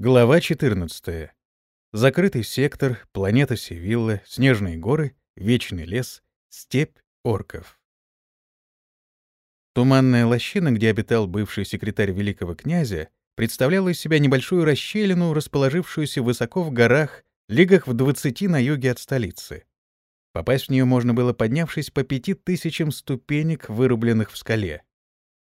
Глава 14. Закрытый сектор, планета Севилла, снежные горы, вечный лес, степь орков. Туманная лощина, где обитал бывший секретарь великого князя, представляла из себя небольшую расщелину, расположившуюся высоко в горах, лигах в 20 на юге от столицы. Попасть в нее можно было, поднявшись по пяти тысячам ступенек, вырубленных в скале.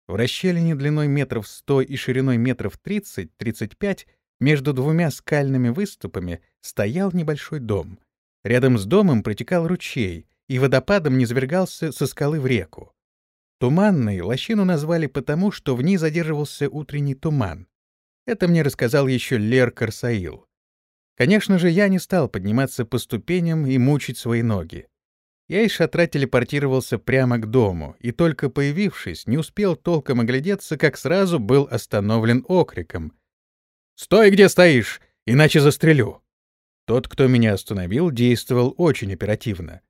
В расщелине длиной метров 100 и шириной метров 30-35 между двумя скальными выступами стоял небольшой дом. Рядом с домом протекал ручей, и водопадом низвергался со скалы в реку. Туманной лощину назвали потому, что в ней задерживался утренний туман. Это мне рассказал еще Лер Карсаил. Конечно же, я не стал подниматься по ступеням и мучить свои ноги. Я из шатра телепортировался прямо к дому, и только появившись, не успел толком оглядеться, как сразу был остановлен окриком — «Стой, где стоишь, иначе застрелю!» Тот, кто меня остановил, действовал очень оперативно.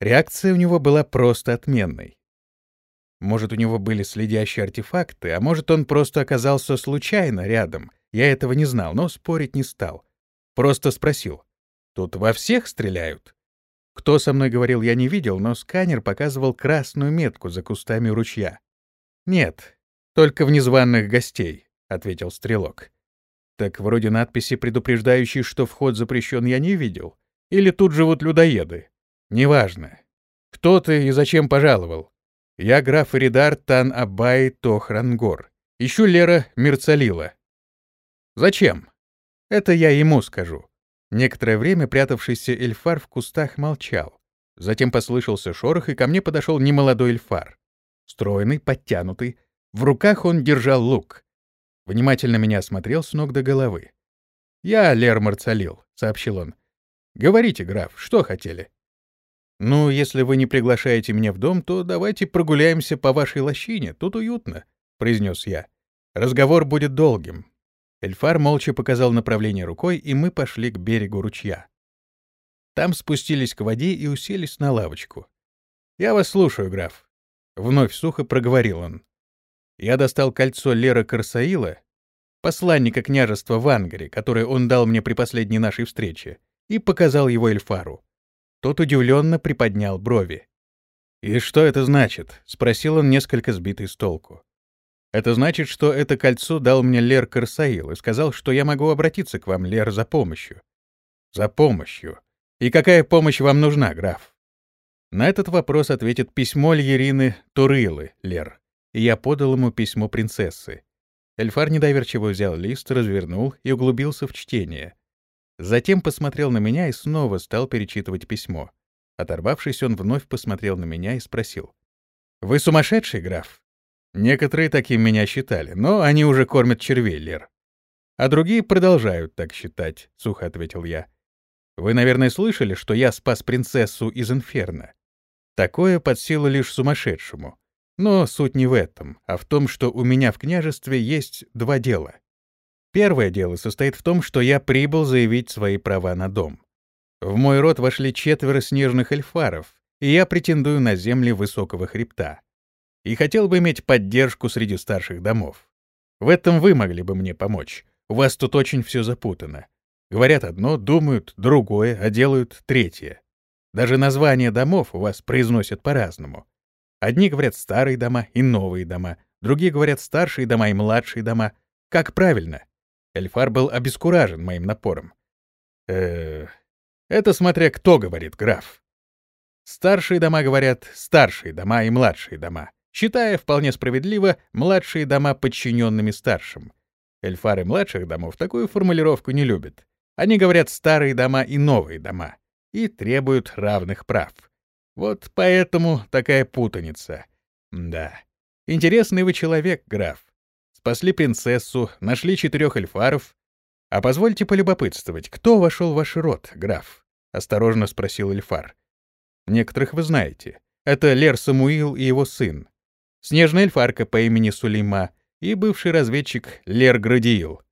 Реакция у него была просто отменной. Может, у него были следящие артефакты, а может, он просто оказался случайно рядом. Я этого не знал, но спорить не стал. Просто спросил. «Тут во всех стреляют?» Кто со мной говорил, я не видел, но сканер показывал красную метку за кустами ручья. «Нет, только в незваных гостей», — ответил стрелок. Так вроде надписи, предупреждающей, что вход запрещен, я не видел. Или тут живут людоеды. Неважно. Кто ты и зачем пожаловал? Я граф Иридар Тан Абай Тохрангор. Ищу Лера Мерцалила. Зачем? Это я ему скажу. Некоторое время прятавшийся эльфар в кустах молчал. Затем послышался шорох, и ко мне подошел немолодой эльфар. Стройный, подтянутый. В руках он держал лук. Внимательно меня осмотрел с ног до головы. «Я Лер Марцалил», — сообщил он. «Говорите, граф, что хотели?» «Ну, если вы не приглашаете меня в дом, то давайте прогуляемся по вашей лощине, тут уютно», — произнес я. «Разговор будет долгим». Эльфар молча показал направление рукой, и мы пошли к берегу ручья. Там спустились к воде и уселись на лавочку. «Я вас слушаю, граф», — вновь сухо проговорил он. Я достал кольцо Лера Карсаила, посланника княжества в Ангаре, которое он дал мне при последней нашей встрече, и показал его Эльфару. Тот удивленно приподнял брови. «И что это значит?» — спросил он, несколько сбитый с толку. «Это значит, что это кольцо дал мне Лер Карсаил и сказал, что я могу обратиться к вам, Лер, за помощью». «За помощью. И какая помощь вам нужна, граф?» На этот вопрос ответит письмо Льерины Турылы, Лер я подал ему письмо принцессы. Эльфар недоверчиво взял лист, развернул и углубился в чтение. Затем посмотрел на меня и снова стал перечитывать письмо. Оторвавшись, он вновь посмотрел на меня и спросил. «Вы сумасшедший, граф?» «Некоторые таким меня считали, но они уже кормят червей, Лер». «А другие продолжают так считать», — сухо ответил я. «Вы, наверное, слышали, что я спас принцессу из Инферно. Такое под силу лишь сумасшедшему. Но суть не в этом, а в том, что у меня в княжестве есть два дела. Первое дело состоит в том, что я прибыл заявить свои права на дом. В мой род вошли четверо снежных эльфаров, и я претендую на земли высокого хребта. И хотел бы иметь поддержку среди старших домов. В этом вы могли бы мне помочь. У вас тут очень все запутано. Говорят одно, думают другое, а делают третье. Даже названия домов у вас произносят по-разному. Одни говорят старые дома и новые дома, другие говорят старшие дома и младшие дома. Как правильно? Эльфар был обескуражен моим напором. э Это смотря кто говорит, граф. Старшие дома говорят старшие дома и младшие дома, считая вполне справедливо младшие дома подчиненными старшим. Эльфары младших домов такую формулировку не любят. Они говорят старые дома и новые дома и требуют равных прав. Вот поэтому такая путаница. Да. Интересный вы человек, граф. Спасли принцессу, нашли четырех эльфаров. А позвольте полюбопытствовать, кто вошел в ваш род, граф? Осторожно спросил эльфар. Некоторых вы знаете. Это Лер Самуил и его сын. Снежная эльфарка по имени Сулейма и бывший разведчик Лер Градиил.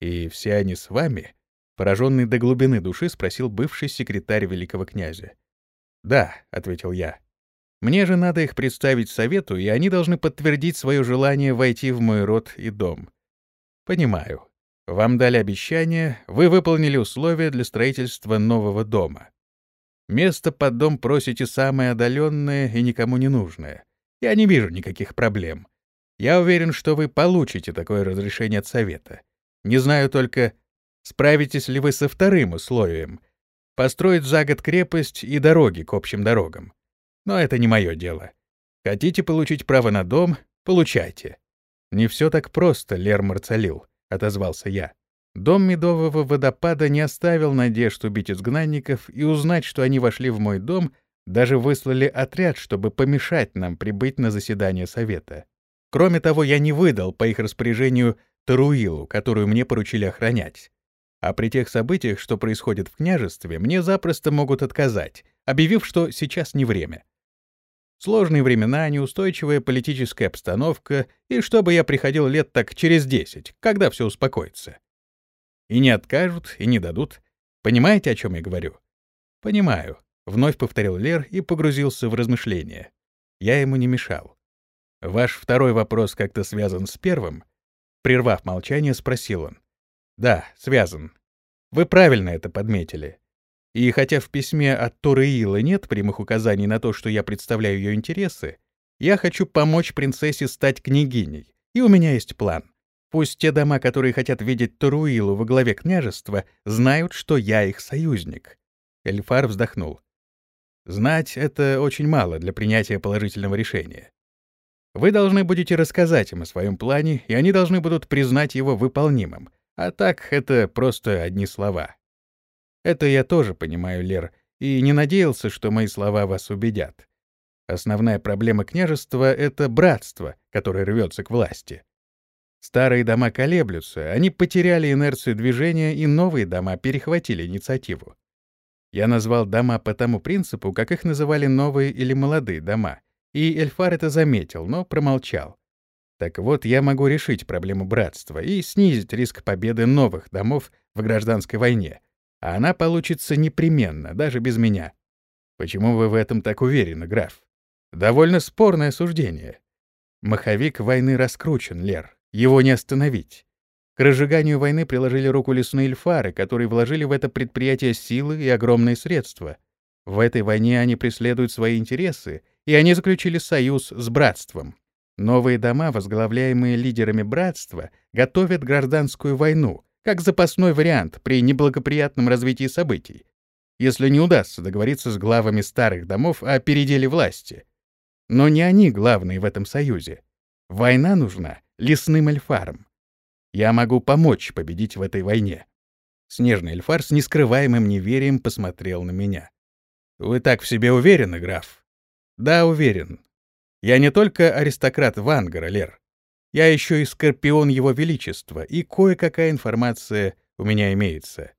И все они с вами? Пораженный до глубины души спросил бывший секретарь великого князя. «Да», — ответил я. «Мне же надо их представить совету, и они должны подтвердить свое желание войти в мой род и дом». «Понимаю. Вам дали обещание, вы выполнили условия для строительства нового дома. Место под дом просите самое отдаленное и никому не нужное. Я не вижу никаких проблем. Я уверен, что вы получите такое разрешение от совета. Не знаю только, справитесь ли вы со вторым условием — построить за год крепость и дороги к общим дорогам. Но это не мое дело. Хотите получить право на дом — получайте. Не все так просто, Лер Марцалил. — отозвался я. Дом Медового водопада не оставил надежд убить изгнанников и узнать, что они вошли в мой дом, даже выслали отряд, чтобы помешать нам прибыть на заседание совета. Кроме того, я не выдал по их распоряжению Таруилу, которую мне поручили охранять. А при тех событиях, что происходит в княжестве, мне запросто могут отказать, объявив, что сейчас не время. Сложные времена, неустойчивая политическая обстановка, и чтобы я приходил лет так через десять, когда все успокоится. И не откажут, и не дадут. Понимаете, о чем я говорю? Понимаю. Вновь повторил Лер и погрузился в размышления. Я ему не мешал. Ваш второй вопрос как-то связан с первым? Прервав молчание, спросил он. Да, связан. Вы правильно это подметили. И хотя в письме от Торы нет прямых указаний на то, что я представляю ее интересы, я хочу помочь принцессе стать княгиней, и у меня есть план. Пусть те дома, которые хотят видеть Торуилу во главе княжества, знают, что я их союзник. Эльфар вздохнул. Знать — это очень мало для принятия положительного решения. Вы должны будете рассказать им о своем плане, и они должны будут признать его выполнимым. А так это просто одни слова. Это я тоже понимаю, Лер, и не надеялся, что мои слова вас убедят. Основная проблема княжества — это братство, которое рвется к власти. Старые дома колеблются, они потеряли инерцию движения, и новые дома перехватили инициативу. Я назвал дома по тому принципу, как их называли новые или молодые дома, и Эльфар это заметил, но промолчал. Так вот, я могу решить проблему братства и снизить риск победы новых домов в гражданской войне, а она получится непременно, даже без меня. Почему вы в этом так уверены, граф? Довольно спорное суждение. Маховик войны раскручен, Лер. Его не остановить. К разжиганию войны приложили руку лесные эльфары, которые вложили в это предприятие силы и огромные средства. В этой войне они преследуют свои интересы, и они заключили союз с братством. Новые дома, возглавляемые лидерами братства, готовят гражданскую войну, как запасной вариант при неблагоприятном развитии событий, если не удастся договориться с главами старых домов о переделе власти. Но не они главные в этом союзе. Война нужна лесным эльфарам. Я могу помочь победить в этой войне. Снежный эльфар с нескрываемым неверием посмотрел на меня. «Вы так в себе уверены, граф?» «Да, уверен. Я не только аристократ Вангара, Лер. Я еще и Скорпион Его Величества, и кое-какая информация у меня имеется.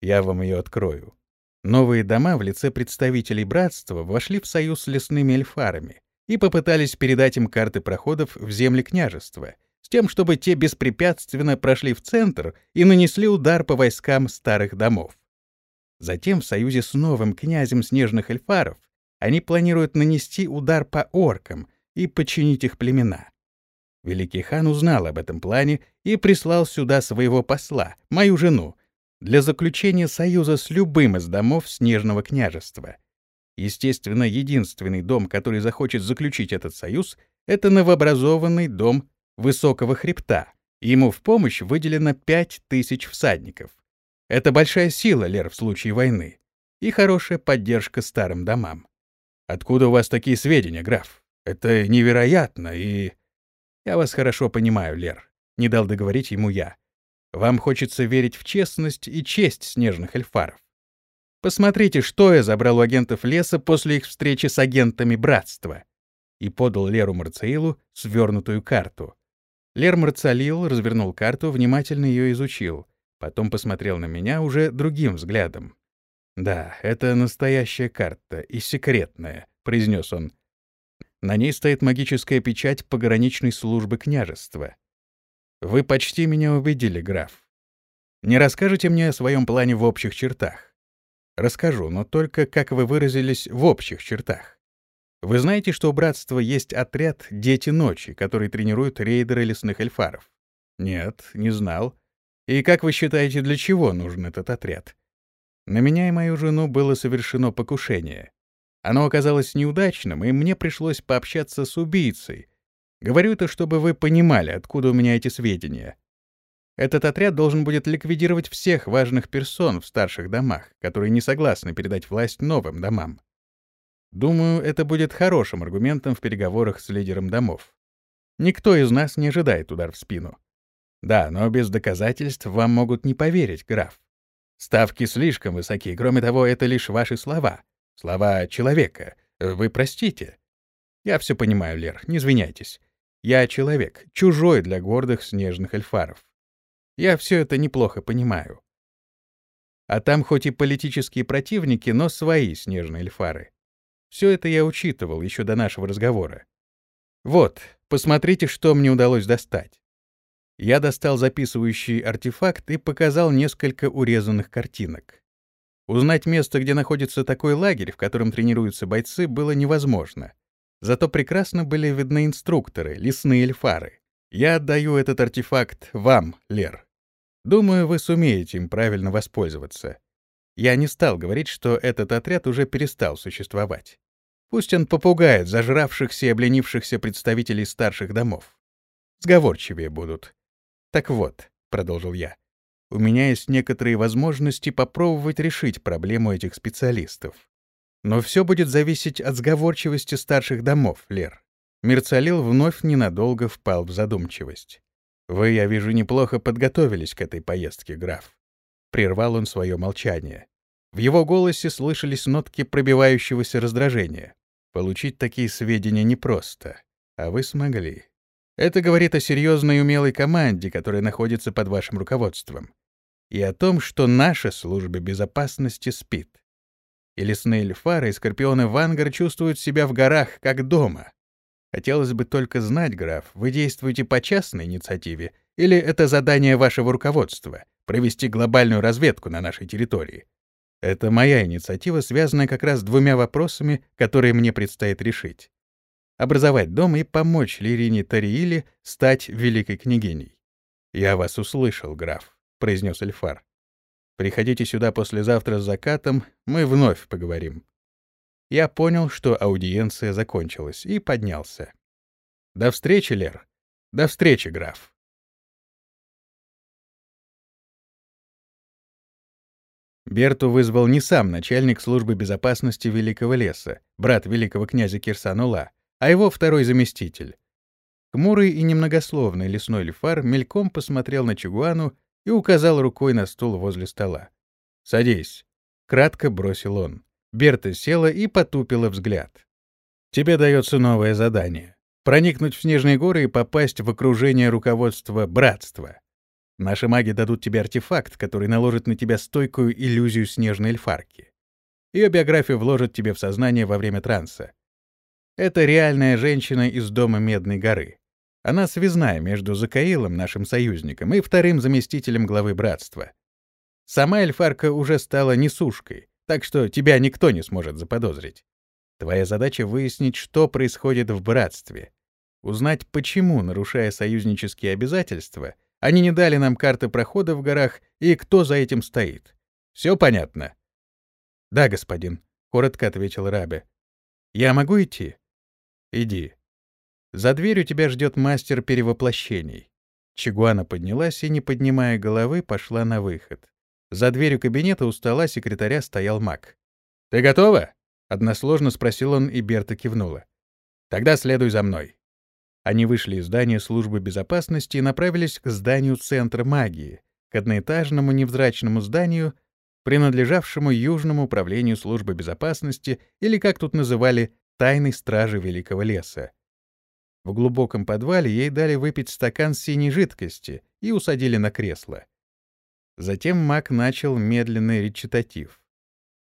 Я вам ее открою. Новые дома в лице представителей братства вошли в союз с лесными эльфарами и попытались передать им карты проходов в земли княжества, с тем, чтобы те беспрепятственно прошли в центр и нанесли удар по войскам старых домов. Затем в союзе с новым князем снежных эльфаров они планируют нанести удар по оркам и подчинить их племена. Великий хан узнал об этом плане и прислал сюда своего посла, мою жену, для заключения союза с любым из домов Снежного княжества. Естественно, единственный дом, который захочет заключить этот союз, это новообразованный дом Высокого хребта. Ему в помощь выделено пять тысяч всадников. Это большая сила, Лер, в случае войны. И хорошая поддержка старым домам. Откуда у вас такие сведения, граф? Это невероятно и... Я вас хорошо понимаю, Лер. Не дал договорить ему я. Вам хочется верить в честность и честь снежных эльфаров. Посмотрите, что я забрал у агентов леса после их встречи с агентами братства. И подал Леру Марцаилу свернутую карту. Лер Марцалил развернул карту, внимательно ее изучил. Потом посмотрел на меня уже другим взглядом. «Да, это настоящая карта и секретная», — произнес он. На ней стоит магическая печать пограничной службы княжества. Вы почти меня убедили, граф. Не расскажете мне о своем плане в общих чертах? Расскажу, но только, как вы выразились, в общих чертах. Вы знаете, что у братства есть отряд «Дети ночи», который тренирует рейдеры лесных эльфаров? Нет, не знал. И как вы считаете, для чего нужен этот отряд? На меня и мою жену было совершено покушение. Оно оказалось неудачным, и мне пришлось пообщаться с убийцей. Говорю это, чтобы вы понимали, откуда у меня эти сведения. Этот отряд должен будет ликвидировать всех важных персон в старших домах, которые не согласны передать власть новым домам. Думаю, это будет хорошим аргументом в переговорах с лидером домов. Никто из нас не ожидает удар в спину. Да, но без доказательств вам могут не поверить, граф. Ставки слишком высоки. Кроме того, это лишь ваши слова. Слова человека. Вы простите. Я все понимаю, Лер, не извиняйтесь. Я человек, чужой для гордых снежных эльфаров. Я все это неплохо понимаю. А там хоть и политические противники, но свои снежные эльфары. Все это я учитывал еще до нашего разговора. Вот, посмотрите, что мне удалось достать. Я достал записывающий артефакт и показал несколько урезанных картинок. Узнать место, где находится такой лагерь, в котором тренируются бойцы, было невозможно. Зато прекрасно были видны инструкторы, лесные эльфары. Я отдаю этот артефакт вам, Лер. Думаю, вы сумеете им правильно воспользоваться. Я не стал говорить, что этот отряд уже перестал существовать. Пусть он попугает зажравшихся и обленившихся представителей старших домов. Сговорчивее будут. Так вот, — продолжил я, — у меня есть некоторые возможности попробовать решить проблему этих специалистов. Но все будет зависеть от сговорчивости старших домов, Лер. Мерцалил вновь ненадолго впал в задумчивость. «Вы, я вижу, неплохо подготовились к этой поездке, граф». Прервал он свое молчание. В его голосе слышались нотки пробивающегося раздражения. «Получить такие сведения непросто, а вы смогли. Это говорит о серьезной и умелой команде, которая находится под вашим руководством, и о том, что наша служба безопасности спит. И лесные эльфары и скорпионы Вангар чувствуют себя в горах, как дома. Хотелось бы только знать, граф, вы действуете по частной инициативе или это задание вашего руководства — провести глобальную разведку на нашей территории? Это моя инициатива, связанная как раз с двумя вопросами, которые мне предстоит решить. Образовать дом и помочь Лирине Тарииле стать великой княгиней. «Я вас услышал, граф», — произнес Эльфар. «Приходите сюда послезавтра с закатом, мы вновь поговорим». Я понял, что аудиенция закончилась, и поднялся. «До встречи, Лер. До встречи, граф». Берту вызвал не сам начальник службы безопасности Великого леса, брат великого князя Кирсанула, а его второй заместитель. Хмурый и немногословный лесной лифар мельком посмотрел на Чигуану и указал рукой на стул возле стола. «Садись», — кратко бросил он. Берта села и потупила взгляд. «Тебе дается новое задание — проникнуть в Снежные горы и попасть в окружение руководства Братства. Наши маги дадут тебе артефакт, который наложит на тебя стойкую иллюзию снежной эльфарки. Ее биографию вложат тебе в сознание во время транса. Это реальная женщина из дома Медной горы. Она связная между Закаилом, нашим союзником, и вторым заместителем главы братства. Сама эльфарка уже стала несушкой, так что тебя никто не сможет заподозрить. Твоя задача выяснить, что происходит в братстве. Узнать, почему, нарушая союзнические обязательства, они не dали нам карты прохода в горах и кто за этим стоит. Все понятно? — Да, господин, — коротко ответил Рабе. — Я могу идти? — Иди. За дверью тебя ждет мастер перевоплощений. Чигуана поднялась и, не поднимая головы, пошла на выход. За дверью кабинета у стола секретаря стоял маг. «Ты готова?» — односложно спросил он, и Берта кивнула. «Тогда следуй за мной». Они вышли из здания службы безопасности и направились к зданию Центра магии, к одноэтажному невзрачному зданию, принадлежавшему Южному управлению службы безопасности или, как тут называли, тайной стражи Великого леса. В глубоком подвале ей дали выпить стакан синей жидкости и усадили на кресло. Затем маг начал медленный речитатив.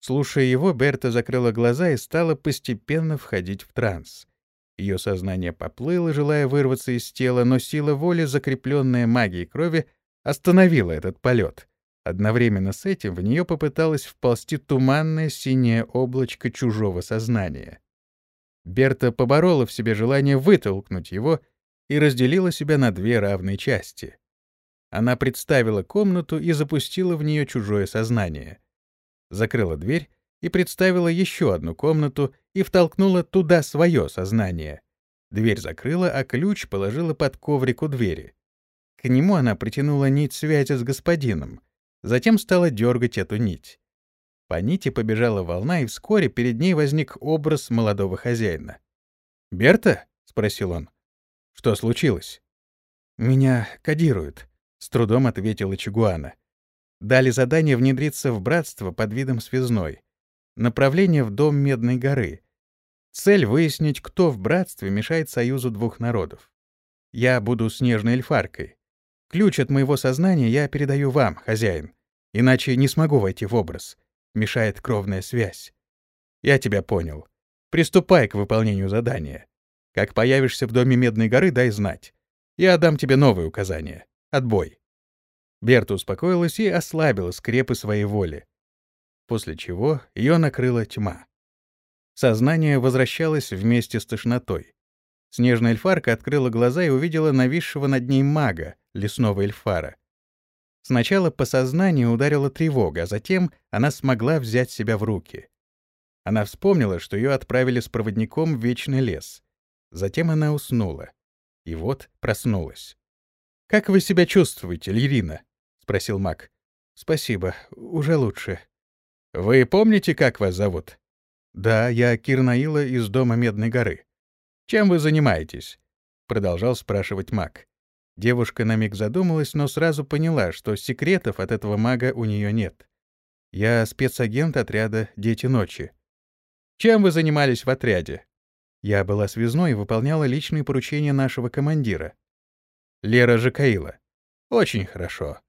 Слушая его, Берта закрыла глаза и стала постепенно входить в транс. Ее сознание поплыло, желая вырваться из тела, но сила воли, закрепленная магией крови, остановила этот полет. Одновременно с этим в нее попыталось вползти туманное синее облачко чужого сознания. Берта поборола в себе желание вытолкнуть его и разделила себя на две равные части. она представила комнату и запустила в нее чужое сознание. Закрыла дверь и представила еще одну комнату и втолкнула туда свое сознание. Дверь закрыла, а ключ положила под коврик у двери. К нему она притянула нить связи с господином, затем стала дергать эту нить. По нити побежала волна, и вскоре перед ней возник образ молодого хозяина. «Берта?» — спросил он. «Что случилось?» «Меня кодируют», — с трудом ответила Чигуана. «Дали задание внедриться в братство под видом связной. Направление в дом Медной горы. Цель — выяснить, кто в братстве мешает союзу двух народов. Я буду снежной эльфаркой. Ключ от моего сознания я передаю вам, хозяин, иначе не смогу войти в образ мешает кровная связь. Я тебя понял. Приступай к выполнению задания. Как появишься в доме Медной горы, дай знать. Я дам тебе новые указания. Отбой. Берта успокоилась и ослабила скрепы своей воли. После чего ее накрыла тьма. Сознание возвращалось вместе с тошнотой. Снежная эльфарка открыла глаза и увидела нависшего над ней мага, лесного эльфара. Сначала по сознанию ударила тревога, а затем она смогла взять себя в руки. Она вспомнила, что ее отправили с проводником в Вечный лес. Затем она уснула. И вот проснулась. «Как вы себя чувствуете, Лирина?» — спросил маг. «Спасибо, уже лучше». «Вы помните, как вас зовут?» «Да, я Кирнаила из дома Медной горы». «Чем вы занимаетесь?» — продолжал спрашивать маг. Девушка на миг задумалась, но сразу поняла, что секретов от этого мага у нее нет. «Я спецагент отряда «Дети ночи». «Чем вы занимались в отряде?» «Я была связной и выполняла личные поручения нашего командира». «Лера Жакаила». «Очень хорошо.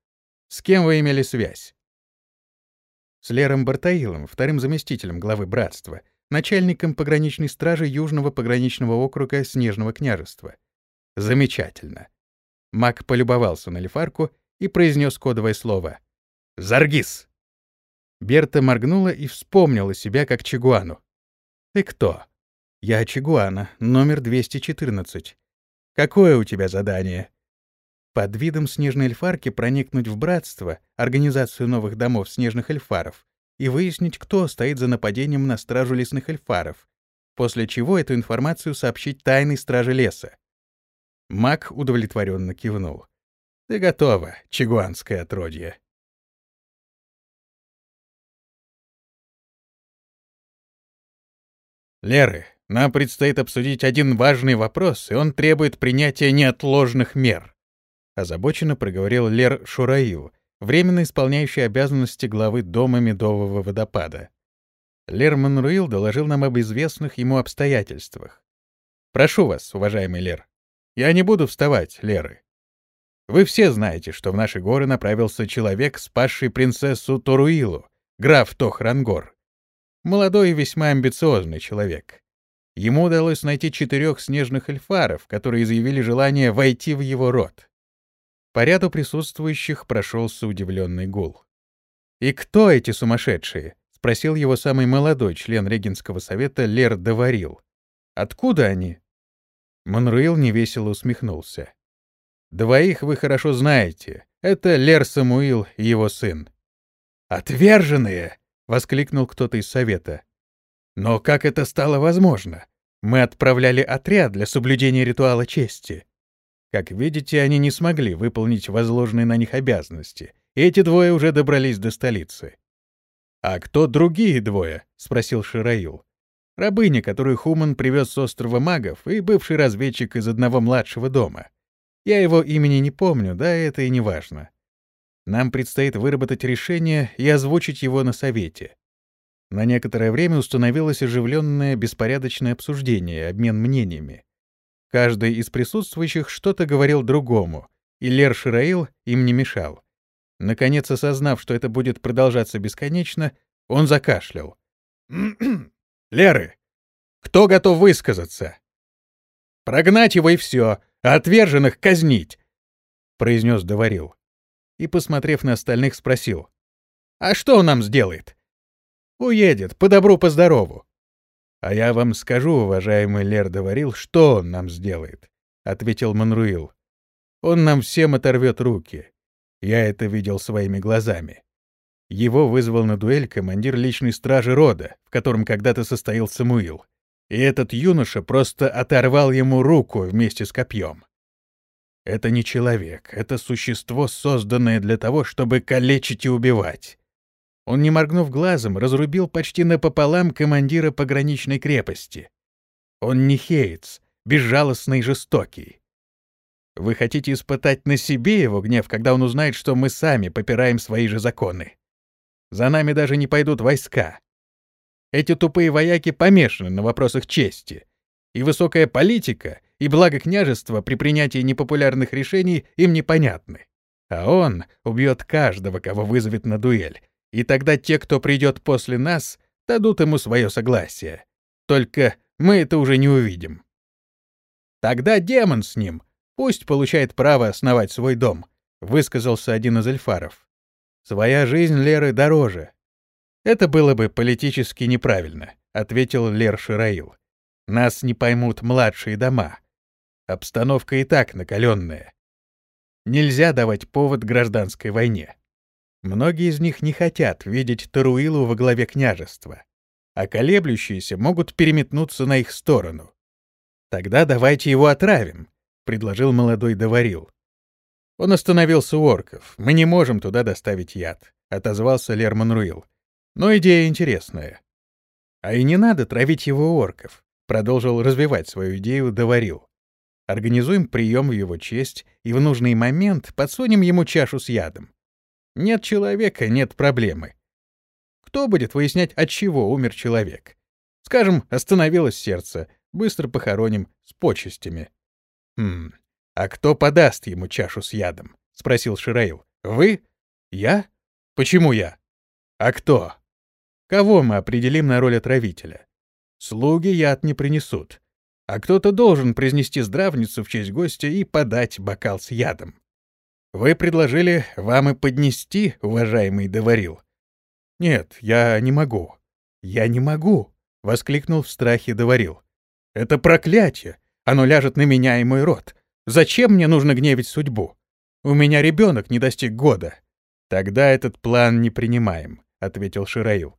С кем вы имели связь?» «С Лером Бартаилом, вторым заместителем главы братства, начальником пограничной стражи Южного пограничного округа Снежного княжества». «Замечательно. Мак полюбовался на лефарку и произнес кодовое слово. «Заргис!» Берта моргнула и вспомнила себя как Чигуану. «Ты кто?» «Я Чигуана, номер 214. Какое у тебя задание?» Под видом снежной эльфарки проникнуть в братство, организацию новых домов снежных эльфаров, и выяснить, кто стоит за нападением на стражу лесных эльфаров, после чего эту информацию сообщить тайной страже леса. Мак удовлетворенно кивнул. «Ты готова, чигуанское отродье». «Леры, нам предстоит обсудить один важный вопрос, и он требует принятия неотложных мер», — озабоченно проговорил Лер Шураил, временно исполняющий обязанности главы Дома Медового водопада. Лер Манруил доложил нам об известных ему обстоятельствах. «Прошу вас, уважаемый Лер». Я не буду вставать, Леры. Вы все знаете, что в наши горы направился человек, спасший принцессу Торуилу, граф Тохрангор. Молодой и весьма амбициозный человек. Ему удалось найти четырех снежных эльфаров, которые заявили желание войти в его род. По ряду присутствующих прошелся удивленный гул. «И кто эти сумасшедшие?» — спросил его самый молодой член Регенского совета Лер Даварил. «Откуда они?» Монруил невесело усмехнулся. «Двоих вы хорошо знаете. Это Лер Самуил и его сын». «Отверженные!» — воскликнул кто-то из совета. «Но как это стало возможно? Мы отправляли отряд для соблюдения ритуала чести. Как видите, они не смогли выполнить возложенные на них обязанности, и эти двое уже добрались до столицы». «А кто другие двое?» — спросил Шираил. Рабыня, которую Хуман привез с острова магов, и бывший разведчик из одного младшего дома. Я его имени не помню, да это и не важно. Нам предстоит выработать решение и озвучить его на совете. На некоторое время установилось оживленное беспорядочное обсуждение, обмен мнениями. Каждый из присутствующих что-то говорил другому, и Лер Шираил им не мешал. Наконец, осознав, что это будет продолжаться бесконечно, он закашлял. Леры, кто готов высказаться? Прогнать его и все, а отверженных казнить, — произнес Доварил. И, посмотрев на остальных, спросил. А что он нам сделает? Уедет, по добру, по здорову. А я вам скажу, уважаемый Лер Доварил, что он нам сделает, — ответил Манруил. Он нам всем оторвет руки. Я это видел своими глазами. Его вызвал на дуэль командир личной стражи рода, в котором когда-то состоял Самуил. И этот юноша просто оторвал ему руку вместе с копьем. Это не человек, это существо, созданное для того, чтобы калечить и убивать. Он, не моргнув глазом, разрубил почти напополам командира пограничной крепости. Он не хеец, безжалостный и жестокий. Вы хотите испытать на себе его гнев, когда он узнает, что мы сами попираем свои же законы? За нами даже не пойдут войска. Эти тупые вояки помешаны на вопросах чести. И высокая политика, и благо княжества при принятии непопулярных решений им непонятны. А он убьет каждого, кого вызовет на дуэль. И тогда те, кто придет после нас, дадут ему свое согласие. Только мы это уже не увидим. Тогда демон с ним. Пусть получает право основать свой дом, высказался один из эльфаров. Своя жизнь Леры дороже. Это было бы политически неправильно, ответил Лер Шираил. Нас не поймут младшие дома. Обстановка и так накаленная. Нельзя давать повод гражданской войне. Многие из них не хотят видеть Таруилу во главе княжества, а колеблющиеся могут переметнуться на их сторону. Тогда давайте его отравим, предложил молодой Доварил. Он остановился у орков. Мы не можем туда доставить яд, отозвался Лерман Руил. Но идея интересная. А и не надо травить его орков, продолжил развивать свою идею Доварил. Организуем прием в его честь и в нужный момент подсунем ему чашу с ядом. Нет человека — нет проблемы. Кто будет выяснять, от чего умер человек? Скажем, остановилось сердце, быстро похороним с почестями. Хм, «А кто подаст ему чашу с ядом?» — спросил Шираил. «Вы? Я? Почему я? А кто? Кого мы определим на роль отравителя? Слуги яд не принесут, а кто-то должен произнести здравницу в честь гостя и подать бокал с ядом. Вы предложили вам и поднести, уважаемый Доварил?» «Нет, я не могу. Я не могу!» — воскликнул в страхе Доварил. «Это проклятие! Оно ляжет на меня и мой род. Зачем мне нужно гневить судьбу? У меня ребенок не достиг года. Тогда этот план не принимаем, ответил Шираил.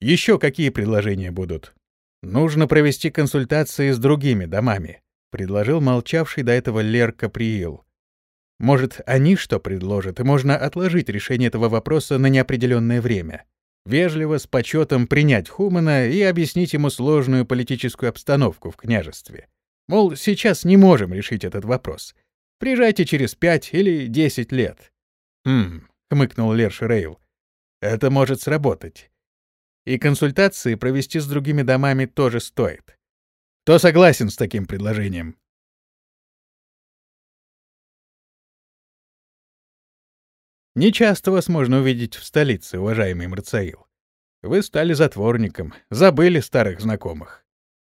Еще какие предложения будут? Нужно провести консультации с другими домами, предложил молчавший до этого Лер Каприил. Может, они что предложат, и можно отложить решение этого вопроса на неопределенное время. Вежливо, с почетом принять Хумана и объяснить ему сложную политическую обстановку в княжестве. Мол, сейчас не можем решить этот вопрос. Приезжайте через пять или десять лет. «Хм», — хмыкнул Лерш Рейл. «Это может сработать. И консультации провести с другими домами тоже стоит. Кто согласен с таким предложением?» Нечасто вас можно увидеть в столице, уважаемый Марцаил. Вы стали затворником, забыли старых знакомых.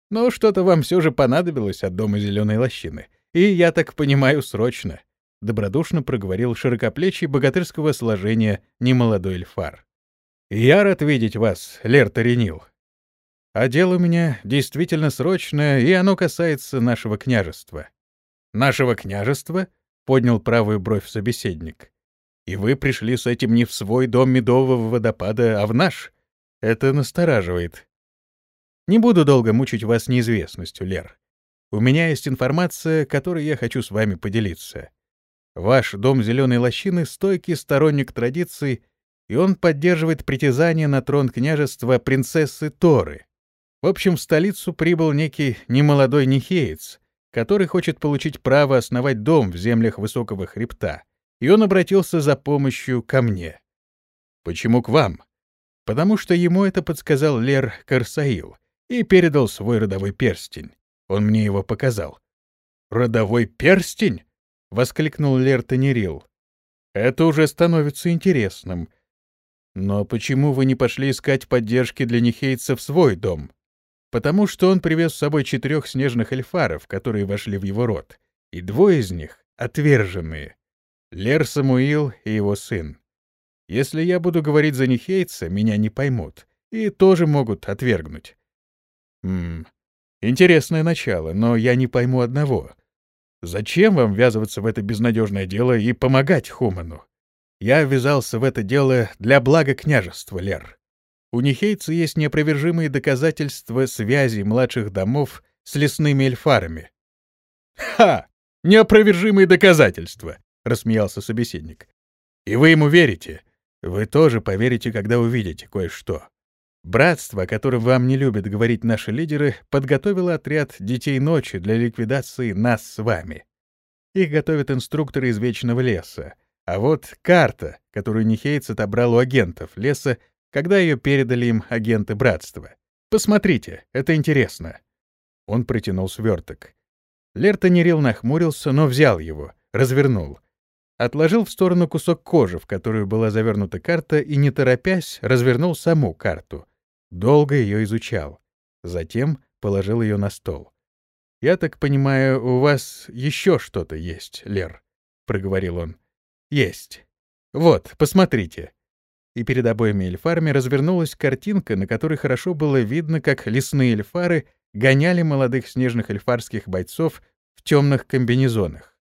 Но что-то вам все же понадобилось от дома зеленой лощины. И, я так понимаю, срочно. — добродушно проговорил широкоплечий богатырского сложения немолодой эльфар. «Я рад видеть вас, Лер Таренил. А дело у меня действительно срочное, и оно касается нашего княжества». «Нашего княжества?» — поднял правую бровь собеседник. «И вы пришли с этим не в свой дом медового водопада, а в наш? Это настораживает. Не буду долго мучить вас неизвестностью, Лер. У меня есть информация, которой я хочу с вами поделиться. Ваш дом Зеленой Лощины — стойкий сторонник традиций, и он поддерживает притязание на трон княжества принцессы Торы. В общем, в столицу прибыл некий немолодой нихеец, который хочет получить право основать дом в землях Высокого Хребта, и он обратился за помощью ко мне. Почему к вам? Потому что ему это подсказал Лер Карсаил — и передал свой родовой перстень. Он мне его показал. «Родовой перстень?» — воскликнул Лер Танерил. «Это уже становится интересным. Но почему вы не пошли искать поддержки для Нихейца в свой дом? Потому что он привез с собой четырех снежных эльфаров, которые вошли в его род, и двое из них — отверженные. Лер Самуил и его сын. Если я буду говорить за Нихейца, меня не поймут и тоже могут отвергнуть. Хм, интересное начало, но я не пойму одного. Зачем вам ввязываться в это безнадежное дело и помогать Хуману? Я ввязался в это дело для блага княжества, Лер. У Нихейца есть неопровержимые доказательства связи младших домов с лесными эльфарами. «Ха! Неопровержимые доказательства!» — рассмеялся собеседник. «И вы ему верите? Вы тоже поверите, когда увидите кое-что. Братство, о котором вам не любят говорить наши лидеры, подготовило отряд «Детей ночи» для ликвидации нас с вами. Их готовят инструкторы из Вечного леса. А вот карта, которую Нихейц отобрал у агентов леса, когда ее передали им агенты братства. Посмотрите, это интересно. Он протянул сверток. Лерта Нерил нахмурился, но взял его, развернул. Отложил в сторону кусок кожи, в которую была завернута карта, и, не торопясь, развернул саму карту. Долго ее изучал. Затем положил ее на стол. «Я так понимаю, у вас еще что-то есть, Лер?» — проговорил он. «Есть. Вот, посмотрите и перед обоими эльфарами развернулась картинка, на которой хорошо было видно, как лесные эльфары гоняли молодых снежных эльфарских бойцов в темных комбинезонах.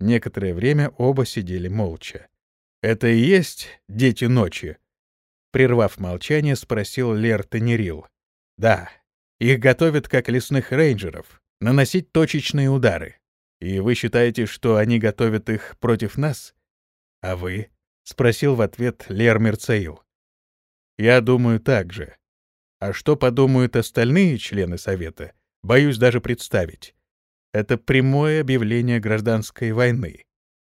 Некоторое время оба сидели молча. «Это и есть дети ночи?» Прервав молчание, спросил Лер Тенерил. «Да, их готовят как лесных рейнджеров, наносить точечные удары. И вы считаете, что они готовят их против нас? А вы?» — спросил в ответ Лер Мерцеил. «Я думаю так же. А что подумают остальные члены Совета, боюсь даже представить. Это прямое объявление гражданской войны.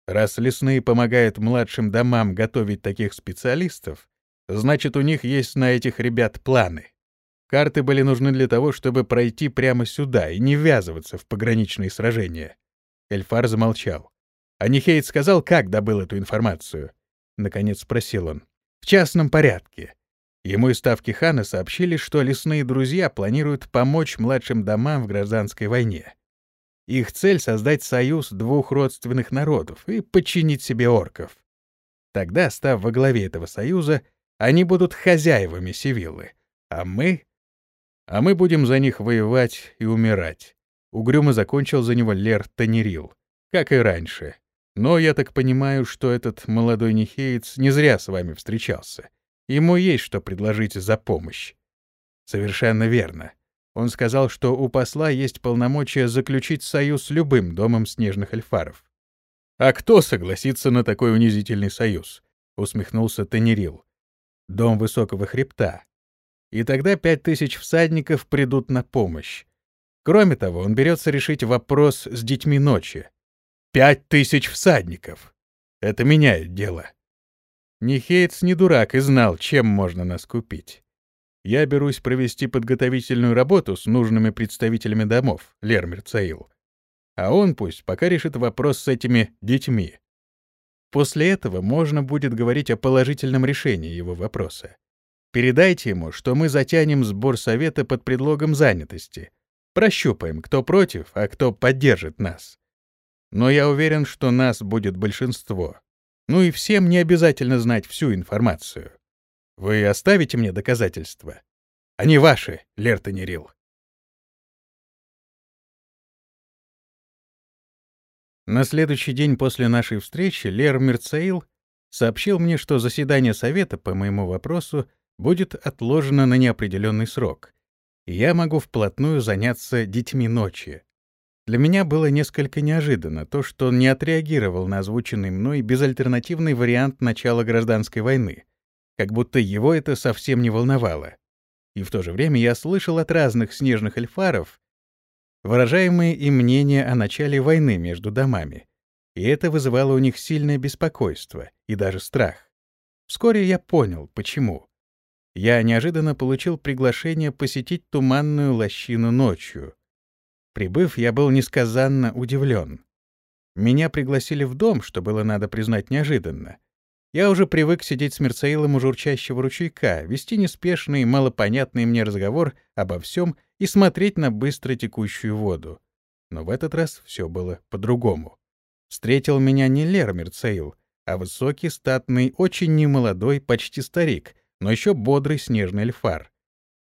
Раз лесные помогают младшим домам готовить таких специалистов, значит, у них есть на этих ребят планы. Карты были нужны для того, чтобы пройти прямо сюда и не ввязываться в пограничные сражения». Эльфар замолчал. А Нихейт сказал, как добыл эту информацию. — наконец спросил он. «В частном порядке». Ему из ставки хана сообщили, что лесные друзья планируют помочь младшим домам в гражданской войне. Их цель — создать союз двух родственных народов и подчинить себе орков. Тогда, став во главе этого союза, они будут хозяевами Севиллы, а мы... А мы будем за них воевать и умирать. Угрюмо закончил за него Лер Танерил, как и раньше. Но я так понимаю, что этот молодой нехеец не зря с вами встречался. Ему есть что предложить за помощь. Совершенно верно. Он сказал, что у посла есть полномочия заключить союз с любым домом снежных эльфаров. А кто согласится на такой унизительный союз? усмехнулся Тенерил. Дом высокого хребта. И тогда пять тысяч всадников придут на помощь. Кроме того, он берется решить вопрос с детьми ночи. Пять тысяч всадников. Это меняет дело. Нихейтс не дурак и знал, чем можно нас купить. Я берусь провести подготовительную работу с нужными представителями домов, Лермер Цаил. А он пусть пока решит вопрос с этими детьми. После этого можно будет говорить о положительном решении его вопроса. Передайте ему, что мы затянем сбор совета под предлогом занятости. Прощупаем, кто против, а кто поддержит нас. Но я уверен, что нас будет большинство. Ну и всем не обязательно знать всю информацию. Вы оставите мне доказательства? Они ваши, Лертонерил. На следующий день после нашей встречи Лер Мерцеил сообщил мне, что заседание совета по моему вопросу будет отложено на неопределенный срок, и я могу вплотную заняться детьми ночи. Для меня было несколько неожиданно то, что он не отреагировал на озвученный мной безальтернативный вариант начала гражданской войны, как будто его это совсем не волновало. И в то же время я слышал от разных снежных эльфаров выражаемые им мнения о начале войны между домами, и это вызывало у них сильное беспокойство и даже страх. Вскоре я понял, почему. Я неожиданно получил приглашение посетить туманную лощину ночью, Прибыв, я был несказанно удивлен. Меня пригласили в дом, что было, надо признать, неожиданно. Я уже привык сидеть с Мерцаилом у журчащего ручейка, вести неспешный, малопонятный мне разговор обо всем и смотреть на быстро текущую воду. Но в этот раз все было по-другому. Встретил меня не Лер Мерцаил, а высокий, статный, очень немолодой, почти старик, но еще бодрый снежный эльфар.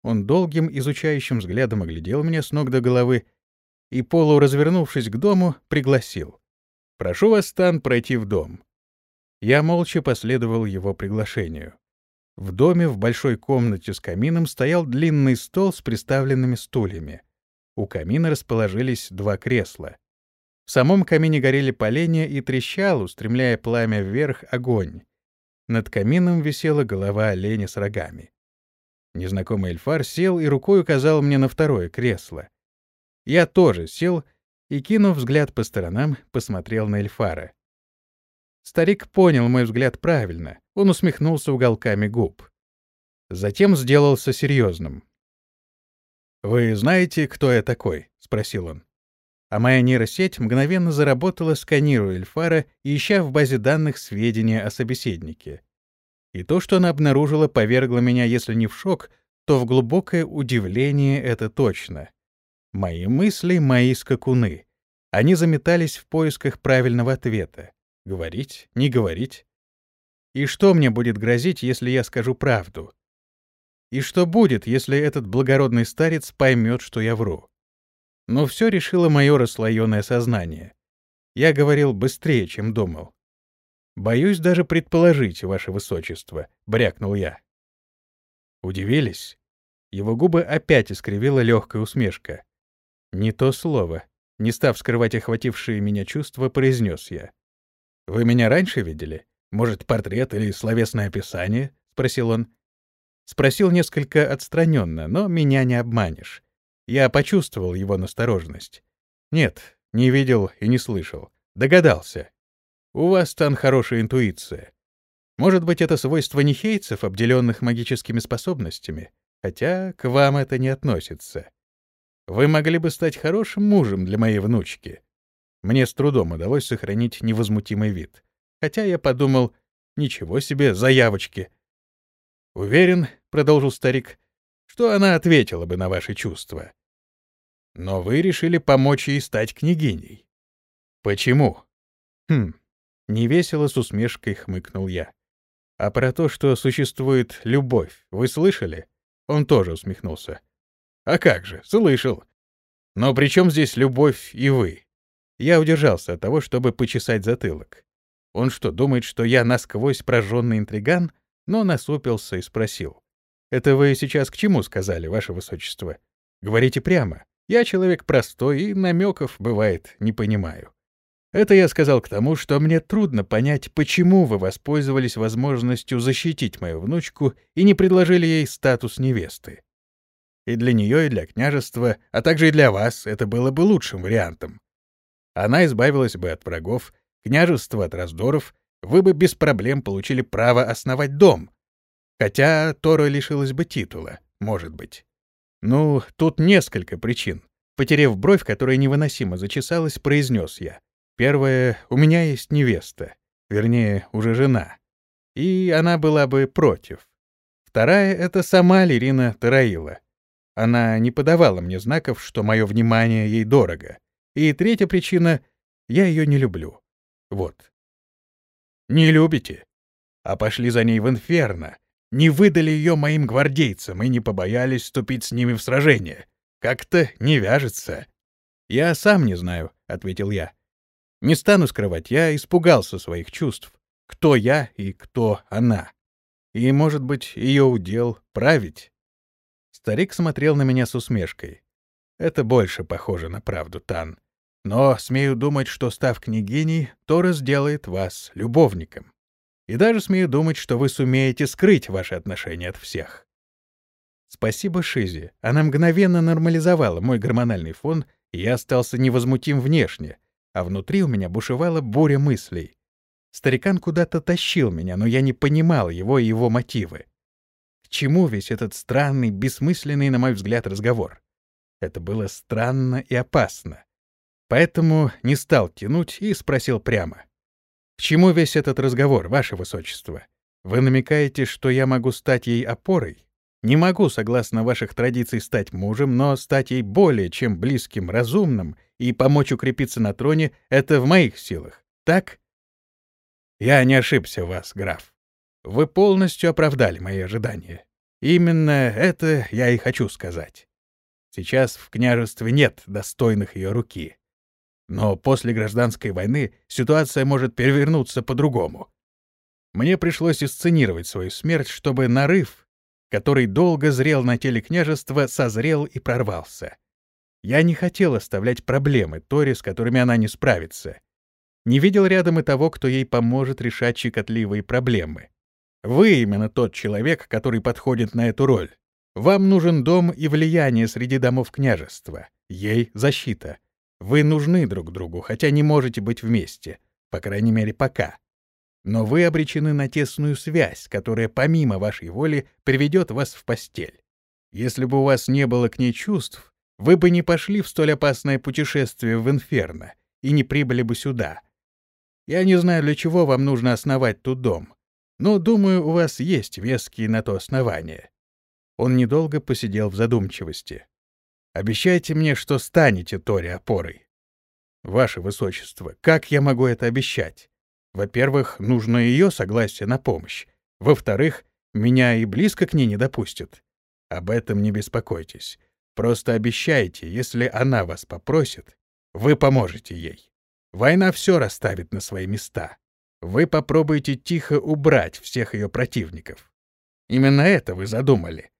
Он долгим, изучающим взглядом оглядел меня с ног до головы и, полуразвернувшись к дому, пригласил. «Прошу вас, Стан, пройти в дом». Я молча последовал его приглашению. В доме в большой комнате с камином стоял длинный стол с приставленными стульями. У камина расположились два кресла. В самом камине горели поленья и трещал, устремляя пламя вверх, огонь. Над камином висела голова оленя с рогами. Незнакомый эльфар сел и рукой указал мне на второе кресло. Я тоже сел и, кинув взгляд по сторонам, посмотрел на эльфара. Старик понял мой взгляд правильно, он усмехнулся уголками губ. Затем сделался серьезным. «Вы знаете, кто я такой?» — спросил он. А моя нейросеть мгновенно заработала, сканируя Эльфара и ища в базе данных сведения о собеседнике. И то, что она обнаружила, повергло меня, если не в шок, то в глубокое удивление это точно. Мои мысли — мои скакуны. Они заметались в поисках правильного ответа. Говорить? Не говорить? И что мне будет грозить, если я скажу правду? И что будет, если этот благородный старец поймет, что я вру? Но все решило мое расслоенное сознание. Я говорил быстрее, чем думал. «Боюсь даже предположить, ваше высочество», — брякнул я. Удивились? Его губы опять искривила легкая усмешка. Не то слово. Не став скрывать охватившие меня чувства, произнес я. «Вы меня раньше видели? Может, портрет или словесное описание?» — спросил он. Спросил несколько отстраненно, но меня не обманешь. Я почувствовал его настороженность. Нет, не видел и не слышал. Догадался. У вас, Тан, хорошая интуиция. Может быть, это свойство нехейцев, обделенных магическими способностями? Хотя к вам это не относится. Вы могли бы стать хорошим мужем для моей внучки. Мне с трудом удалось сохранить невозмутимый вид. Хотя я подумал, ничего себе, заявочки. Уверен, — продолжил старик, — что она ответила бы на ваши чувства. Но вы решили помочь ей стать княгиней. Почему? Хм, невесело с усмешкой хмыкнул я. А про то, что существует любовь, вы слышали? Он тоже усмехнулся. А как же, слышал. Но при чем здесь любовь и вы? Я удержался от того, чтобы почесать затылок. Он что, думает, что я насквозь прожженный интриган? Но насупился и спросил. «Это вы сейчас к чему сказали, ваше высочество? Говорите прямо. Я человек простой и намеков, бывает, не понимаю. Это я сказал к тому, что мне трудно понять, почему вы воспользовались возможностью защитить мою внучку и не предложили ей статус невесты. И для нее, и для княжества, а также и для вас это было бы лучшим вариантом. Она избавилась бы от врагов, княжества от раздоров, вы бы без проблем получили право основать дом. Хотя Тора лишилась бы титула, может быть. Ну, тут несколько причин. Потерев бровь, которая невыносимо зачесалась, произнес я. Первое, у меня есть невеста, вернее, уже жена. И она была бы против. Вторая — это сама Лирина Тараила. Она не подавала мне знаков, что мое внимание ей дорого. И третья причина — я ее не люблю. Вот. Не любите? А пошли за ней в инферно. Не выдали ее моим гвардейцам и не побоялись вступить с ними в сражение. Как-то не вяжется. Я сам не знаю, — ответил я. Не стану скрывать, я испугался своих чувств. Кто я и кто она. И, может быть, ее удел править. Старик смотрел на меня с усмешкой. Это больше похоже на правду, Тан. Но смею думать, что, став княгиней, Тора сделает вас любовником. И даже смею думать, что вы сумеете скрыть ваши отношения от всех. Спасибо Шизе. Она мгновенно нормализовала мой гормональный фон, и я остался невозмутим внешне, а внутри у меня бушевала буря мыслей. Старикан куда-то тащил меня, но я не понимал его и его мотивы. К чему весь этот странный, бессмысленный, на мой взгляд, разговор? Это было странно и опасно. Поэтому не стал тянуть и спросил прямо. «К чему весь этот разговор, ваше высочество? Вы намекаете, что я могу стать ей опорой? Не могу, согласно ваших традиций, стать мужем, но стать ей более чем близким, разумным и помочь укрепиться на троне — это в моих силах. Так?» «Я не ошибся вас, граф. Вы полностью оправдали мои ожидания. Именно это я и хочу сказать. Сейчас в княжестве нет достойных ее руки. Но после гражданской войны ситуация может перевернуться по-другому. Мне пришлось исценировать свою смерть, чтобы нарыв, который долго зрел на теле княжества, созрел и прорвался. Я не хотел оставлять проблемы Тори, с которыми она не справится. Не видел рядом и того, кто ей поможет решать щекотливые проблемы. Вы именно тот человек, который подходит на эту роль. Вам нужен дом и влияние среди домов княжества. Ей — защита. Вы нужны друг другу, хотя не можете быть вместе. По крайней мере, пока. Но вы обречены на тесную связь, которая помимо вашей воли приведет вас в постель. Если бы у вас не было к ней чувств, вы бы не пошли в столь опасное путешествие в Инферно и не прибыли бы сюда. Я не знаю, для чего вам нужно основать тут дом, но, думаю, у вас есть веские на то основания. Он недолго посидел в задумчивости. Обещайте мне, что станете Тори опорой. Ваше Высочество, как я могу это обещать? Во-первых, нужно ее согласие на помощь. Во-вторых, меня и близко к ней не допустят. Об этом не беспокойтесь. Просто обещайте, если она вас попросит, вы поможете ей. Война все расставит на свои места. Вы попробуете тихо убрать всех ее противников. Именно это вы задумали.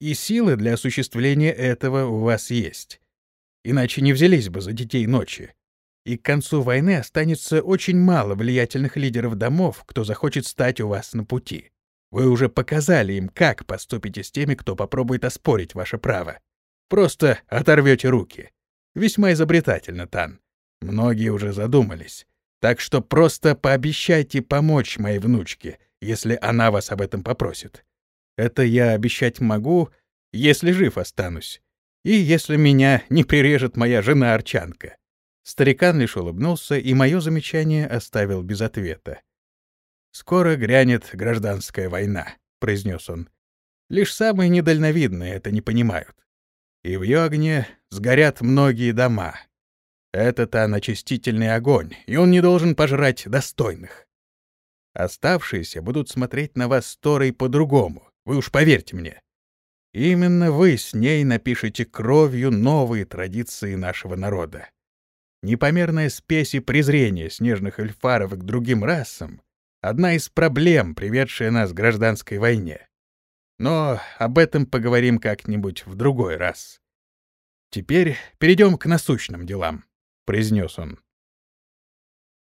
И силы для осуществления этого у вас есть. Иначе не взялись бы за детей ночи. И к концу войны останется очень мало влиятельных лидеров домов, кто захочет стать у вас на пути. Вы уже показали им, как поступите с теми, кто попробует оспорить ваше право. Просто оторвете руки. Весьма изобретательно, Тан. Многие уже задумались. Так что просто пообещайте помочь моей внучке, если она вас об этом попросит. Это я обещать могу, если жив останусь. И если меня не прирежет моя жена-арчанка. Старикан лишь улыбнулся, и мое замечание оставил без ответа. «Скоро грянет гражданская война», — произнес он. «Лишь самые недальновидные это не понимают и в ее огне сгорят многие дома. Это-то начистительный огонь, и он не должен пожрать достойных. Оставшиеся будут смотреть на вас с Торой по-другому, вы уж поверьте мне. Именно вы с ней напишете кровью новые традиции нашего народа. Непомерная спесь и презрение снежных эльфаров к другим расам — одна из проблем, приведшая нас к гражданской войне. Но об этом поговорим как-нибудь в другой раз. Теперь перейдем к насущным делам, — произнес он.